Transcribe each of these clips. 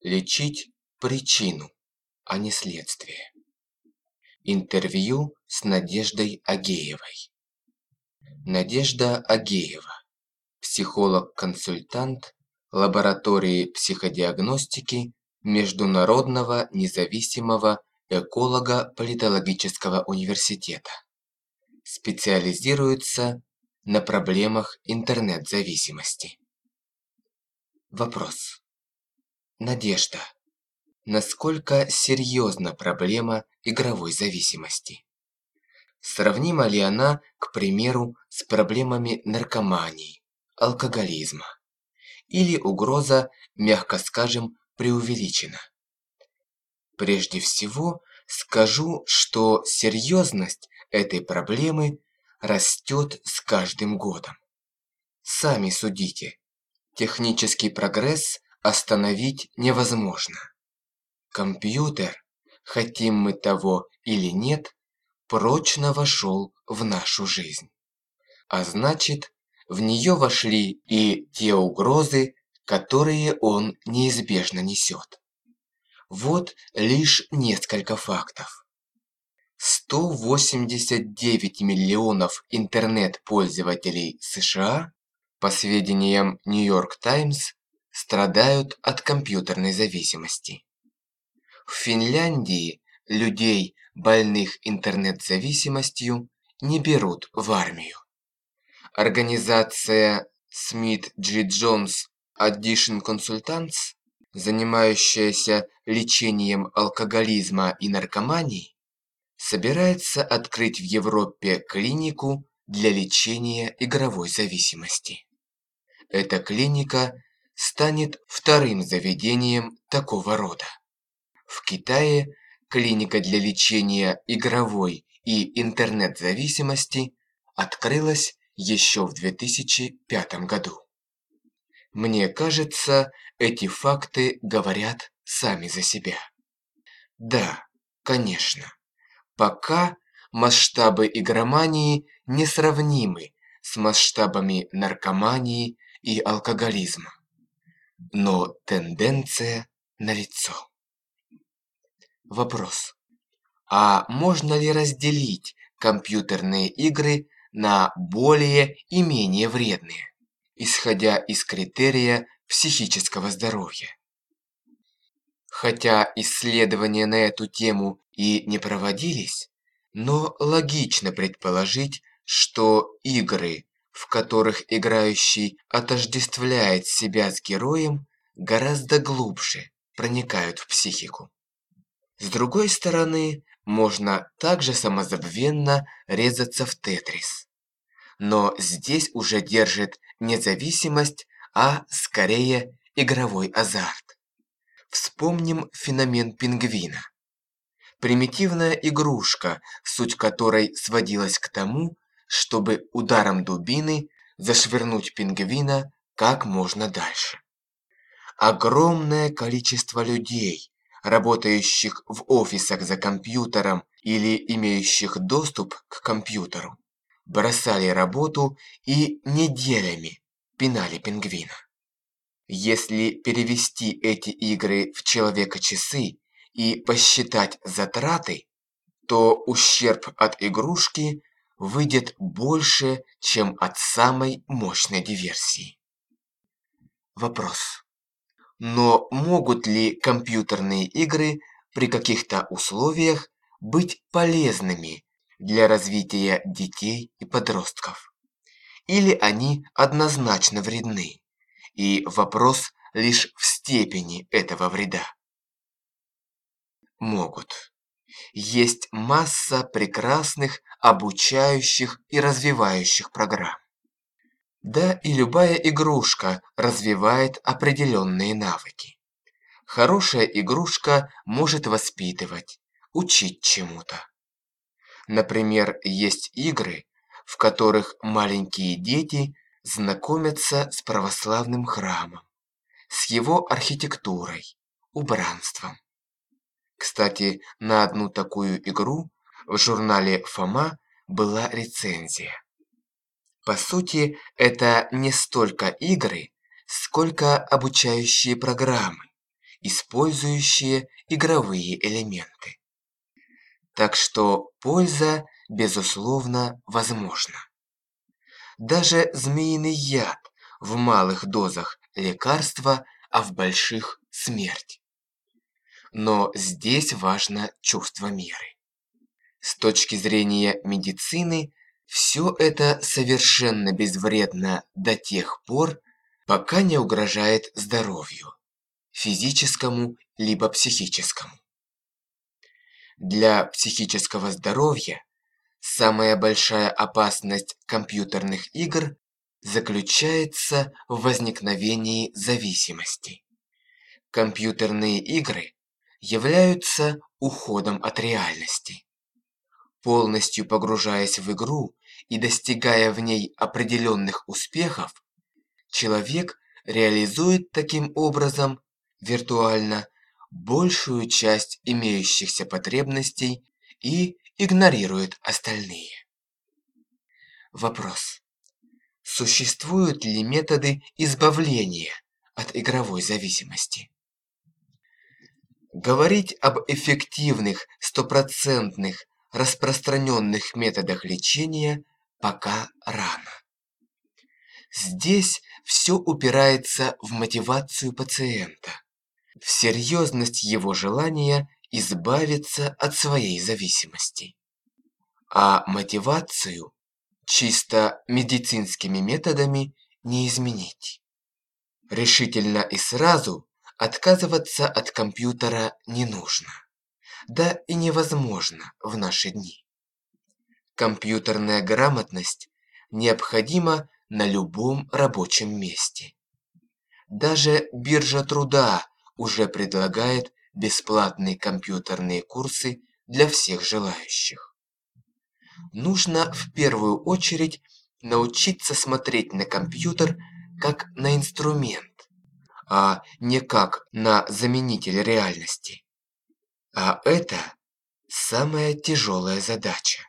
лечить причину, а не следствие. Интервью с Надеждой Агеевой. Надежда Агеева, психолог-консультант лаборатории психодиагностики Международного независимого эколого-политологического университета. Специализируется на проблемах интернет-зависимости. Вопрос. Надежда. Насколько серьезна проблема игровой зависимости? Сравнима ли она, к примеру, с проблемами наркомании, алкоголизма? Или угроза, мягко скажем, преувеличена? Прежде всего, скажу, что серьезность этой проблемы растет с каждым годом. Сами судите. Технический прогресс остановить невозможно. Компьютер, хотим мы того или нет, прочно вошел в нашу жизнь. А значит, в нее вошли и те угрозы, которые он неизбежно несет. Вот лишь несколько фактов. 189 миллионов интернет-пользователей США, по сведениям New York Times, страдают от компьютерной зависимости. В Финляндии людей, больных интернет-зависимостью, не берут в армию. Организация Smith G. Jones Addition Consultants, занимающаяся лечением алкоголизма и наркомании, собирается открыть в Европе клинику для лечения игровой зависимости. Эта клиника станет вторым заведением такого рода. В Китае клиника для лечения игровой и интернет-зависимости открылась еще в 2005 году. Мне кажется, эти факты говорят сами за себя. Да, конечно, пока масштабы игромании несравнимы с масштабами наркомании и алкоголизма но тенденция налицо. Вопрос. А можно ли разделить компьютерные игры на более и менее вредные, исходя из критерия психического здоровья? Хотя исследования на эту тему и не проводились, но логично предположить, что игры в которых играющий отождествляет себя с героем, гораздо глубже проникают в психику. С другой стороны, можно также самозабвенно резаться в тетрис. Но здесь уже держит независимость, а скорее игровой азарт. Вспомним феномен пингвина. Примитивная игрушка, суть которой сводилась к тому, чтобы ударом дубины зашвырнуть пингвина как можно дальше. Огромное количество людей, работающих в офисах за компьютером или имеющих доступ к компьютеру, бросали работу и неделями пинали пингвина. Если перевести эти игры в человека-часы и посчитать затраты, то ущерб от игрушки выйдет больше, чем от самой мощной диверсии. Вопрос. Но могут ли компьютерные игры при каких-то условиях быть полезными для развития детей и подростков? Или они однозначно вредны? И вопрос лишь в степени этого вреда. Могут есть масса прекрасных обучающих и развивающих программ. Да и любая игрушка развивает определенные навыки. Хорошая игрушка может воспитывать, учить чему-то. Например, есть игры, в которых маленькие дети знакомятся с православным храмом, с его архитектурой, убранством. Кстати, на одну такую игру в журнале «Фома» была рецензия. По сути, это не столько игры, сколько обучающие программы. использующие игровые элементы. Так что польза, безусловно, возможна. Даже змеиный яд в малых дозах лекарства, а в больших – смерть. Но здесь важно чувство меры. С точки зрения медицины, все это совершенно безвредно до тех пор, пока не угрожает здоровью, физическому либо психическому. Для психического здоровья самая большая опасность компьютерных игр заключается в возникновении зависимости. Компьютерные игры являются уходом от реальности. Полностью погружаясь в игру и достигая в ней определенных успехов, человек реализует таким образом виртуально большую часть имеющихся потребностей и игнорирует остальные. Вопрос. Существуют ли методы избавления от игровой зависимости? Говорить об эффективных, стопроцентных, распространенных методах лечения пока рано. Здесь все упирается в мотивацию пациента, в серьезность его желания избавиться от своей зависимости. А мотивацию чисто медицинскими методами не изменить. Решительно и сразу отказываться от компьютера не нужно. Да и невозможно в наши дни. Компьютерная грамотность необходима на любом рабочем месте. Даже биржа труда уже предлагает бесплатные компьютерные курсы для всех желающих. Нужно в первую очередь научиться смотреть на компьютер как на инструмент, а не как на заменитель реальности. А это самая тяжелая задача.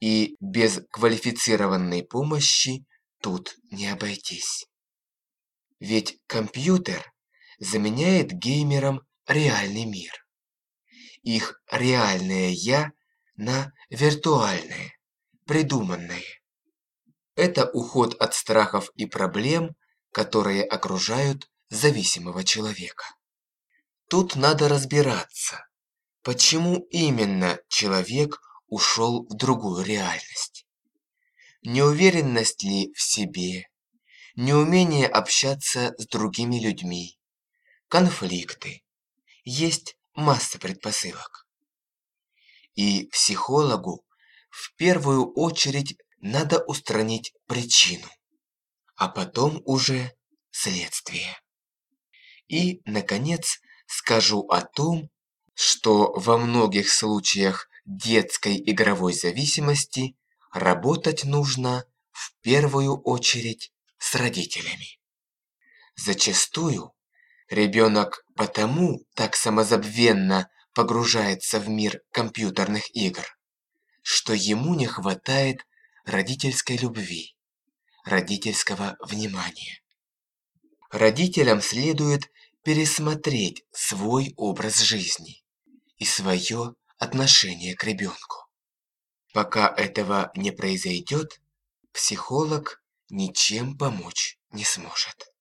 И без квалифицированной помощи тут не обойтись. Ведь компьютер заменяет геймерам реальный мир. Их реальное «я» на виртуальное, придуманное. Это уход от страхов и проблем, которые окружают зависимого человека. Тут надо разбираться, почему именно человек ушел в другую реальность. Неуверенность ли в себе, неумение общаться с другими людьми, конфликты, есть масса предпосылок. И психологу в первую очередь надо устранить причину, а потом уже следствие. И, наконец, скажу о том, что во многих случаях детской игровой зависимости работать нужно в первую очередь с родителями. Зачастую Ребенок потому так самозабвенно погружается в мир компьютерных игр, что ему не хватает родительской любви, родительского внимания. Родителям следует пересмотреть свой образ жизни и свое отношение к ребенку. Пока этого не произойдет, психолог ничем помочь не сможет.